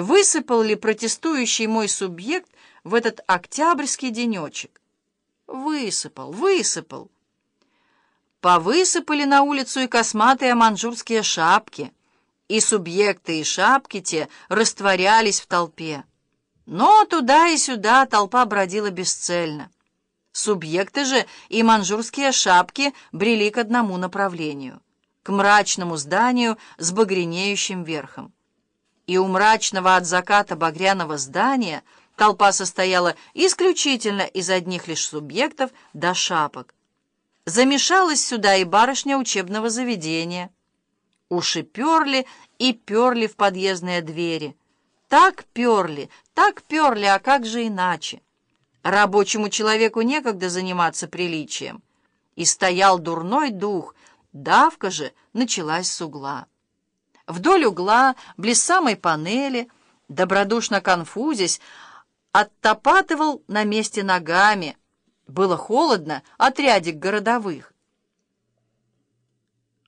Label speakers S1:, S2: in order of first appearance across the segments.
S1: Высыпал ли протестующий мой субъект в этот октябрьский денечек? Высыпал, высыпал. Повысыпали на улицу и косматые манжурские шапки, и субъекты и шапки те растворялись в толпе. Но туда и сюда толпа бродила бесцельно. Субъекты же и манжурские шапки брели к одному направлению — к мрачному зданию с багренеющим верхом. И у мрачного от заката багряного здания толпа состояла исключительно из одних лишь субъектов до шапок. Замешалась сюда и барышня учебного заведения. Уши перли и перли в подъездные двери. Так перли, так перли, а как же иначе? Рабочему человеку некогда заниматься приличием. И стоял дурной дух, давка же началась с угла. Вдоль угла, близ самой панели, добродушно конфузясь, оттопатывал на месте ногами. Было холодно, отрядик городовых.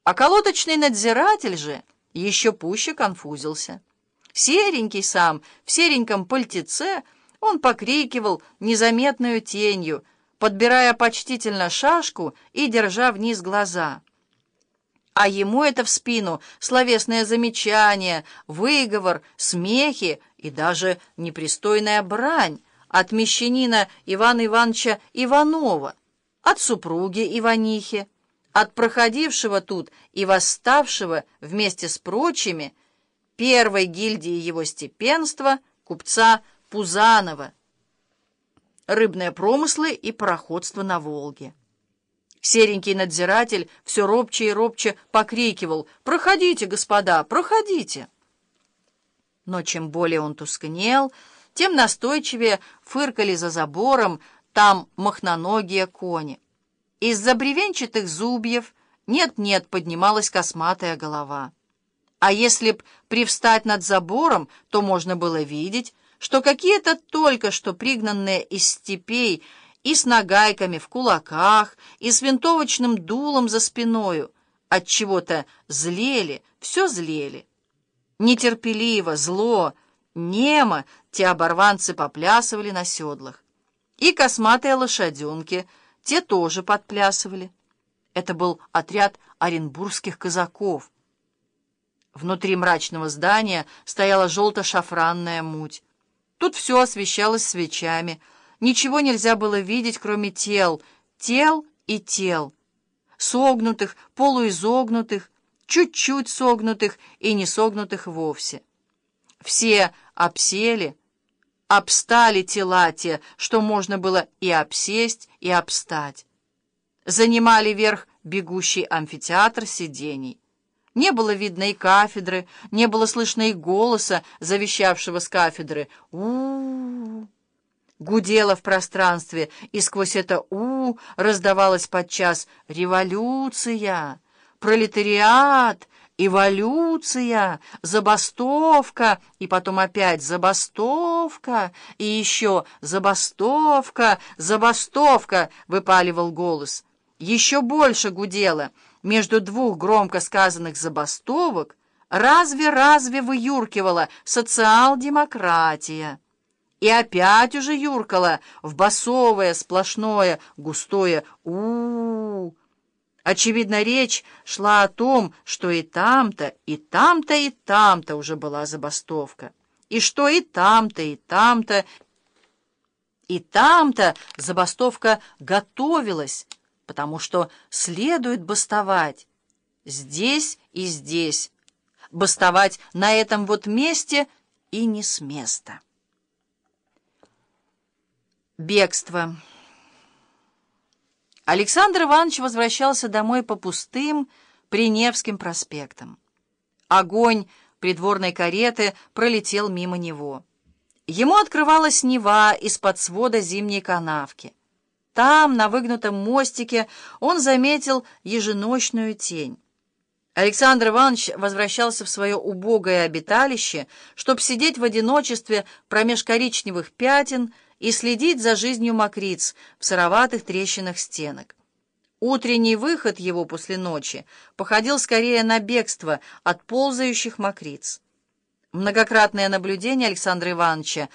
S1: А колоточный надзиратель же еще пуще конфузился. Серенький сам, в сереньком пальтеце — он покрикивал незаметную тенью, подбирая почтительно шашку и держа вниз глаза. А ему это в спину словесное замечание, выговор, смехи и даже непристойная брань от мещанина Ивана Ивановича Иванова, от супруги Иванихи, от проходившего тут и восставшего вместе с прочими первой гильдии его степенства купца Пузанова, рыбные промыслы и пароходство на Волге. Серенький надзиратель все робче и робче покрикивал «Проходите, господа, проходите!» Но чем более он тускнел, тем настойчивее фыркали за забором там махноногие кони. Из-за бревенчатых зубьев нет-нет поднималась косматая голова. А если б привстать над забором, то можно было видеть, что какие-то только что пригнанные из степей и с нагайками в кулаках, и с винтовочным дулом за спиною, от чего-то злели, все злели. Нетерпеливо, зло, немо те оборванцы поплясывали на седлах. И косматые лошаденки, те тоже подплясывали. Это был отряд оренбургских казаков. Внутри мрачного здания стояла желто-шафранная муть. Тут все освещалось свечами. Ничего нельзя было видеть, кроме тел, тел и тел. Согнутых, полуизогнутых, чуть-чуть согнутых и не согнутых вовсе. Все обсели, обстали тела те, что можно было и обсесть, и обстать. Занимали верх бегущий амфитеатр сидений. Не было видно и кафедры, не было слышно и голоса, завещавшего с кафедры. у Гудело в пространстве, и сквозь это -у раздавалось подчас «Революция! Пролетариат! Эволюция! Забастовка!» И потом опять «Забастовка!» И еще «Забастовка! Забастовка!» — выпаливал голос. Еще больше гудело — между двух громко сказанных забастовок разве-разве выюркивала социал-демократия. И опять уже юркала в басовое, сплошное, густое у, -у, -у. Очевидно, речь шла о том, что и там-то, и там-то, и там-то уже была забастовка. И что и там-то, и там-то, и там-то забастовка готовилась, потому что следует бастовать здесь и здесь, бастовать на этом вот месте и не с места. Бегство. Александр Иванович возвращался домой по пустым Приневским проспектам. Огонь придворной кареты пролетел мимо него. Ему открывалась Нева из-под свода зимней канавки. Там, на выгнутом мостике, он заметил еженочную тень. Александр Иванович возвращался в свое убогое обиталище, чтобы сидеть в одиночестве промеж коричневых пятен и следить за жизнью мокриц в сыроватых трещинах стенок. Утренний выход его после ночи походил скорее на бегство от ползающих мокриц. Многократные наблюдения Александра Ивановича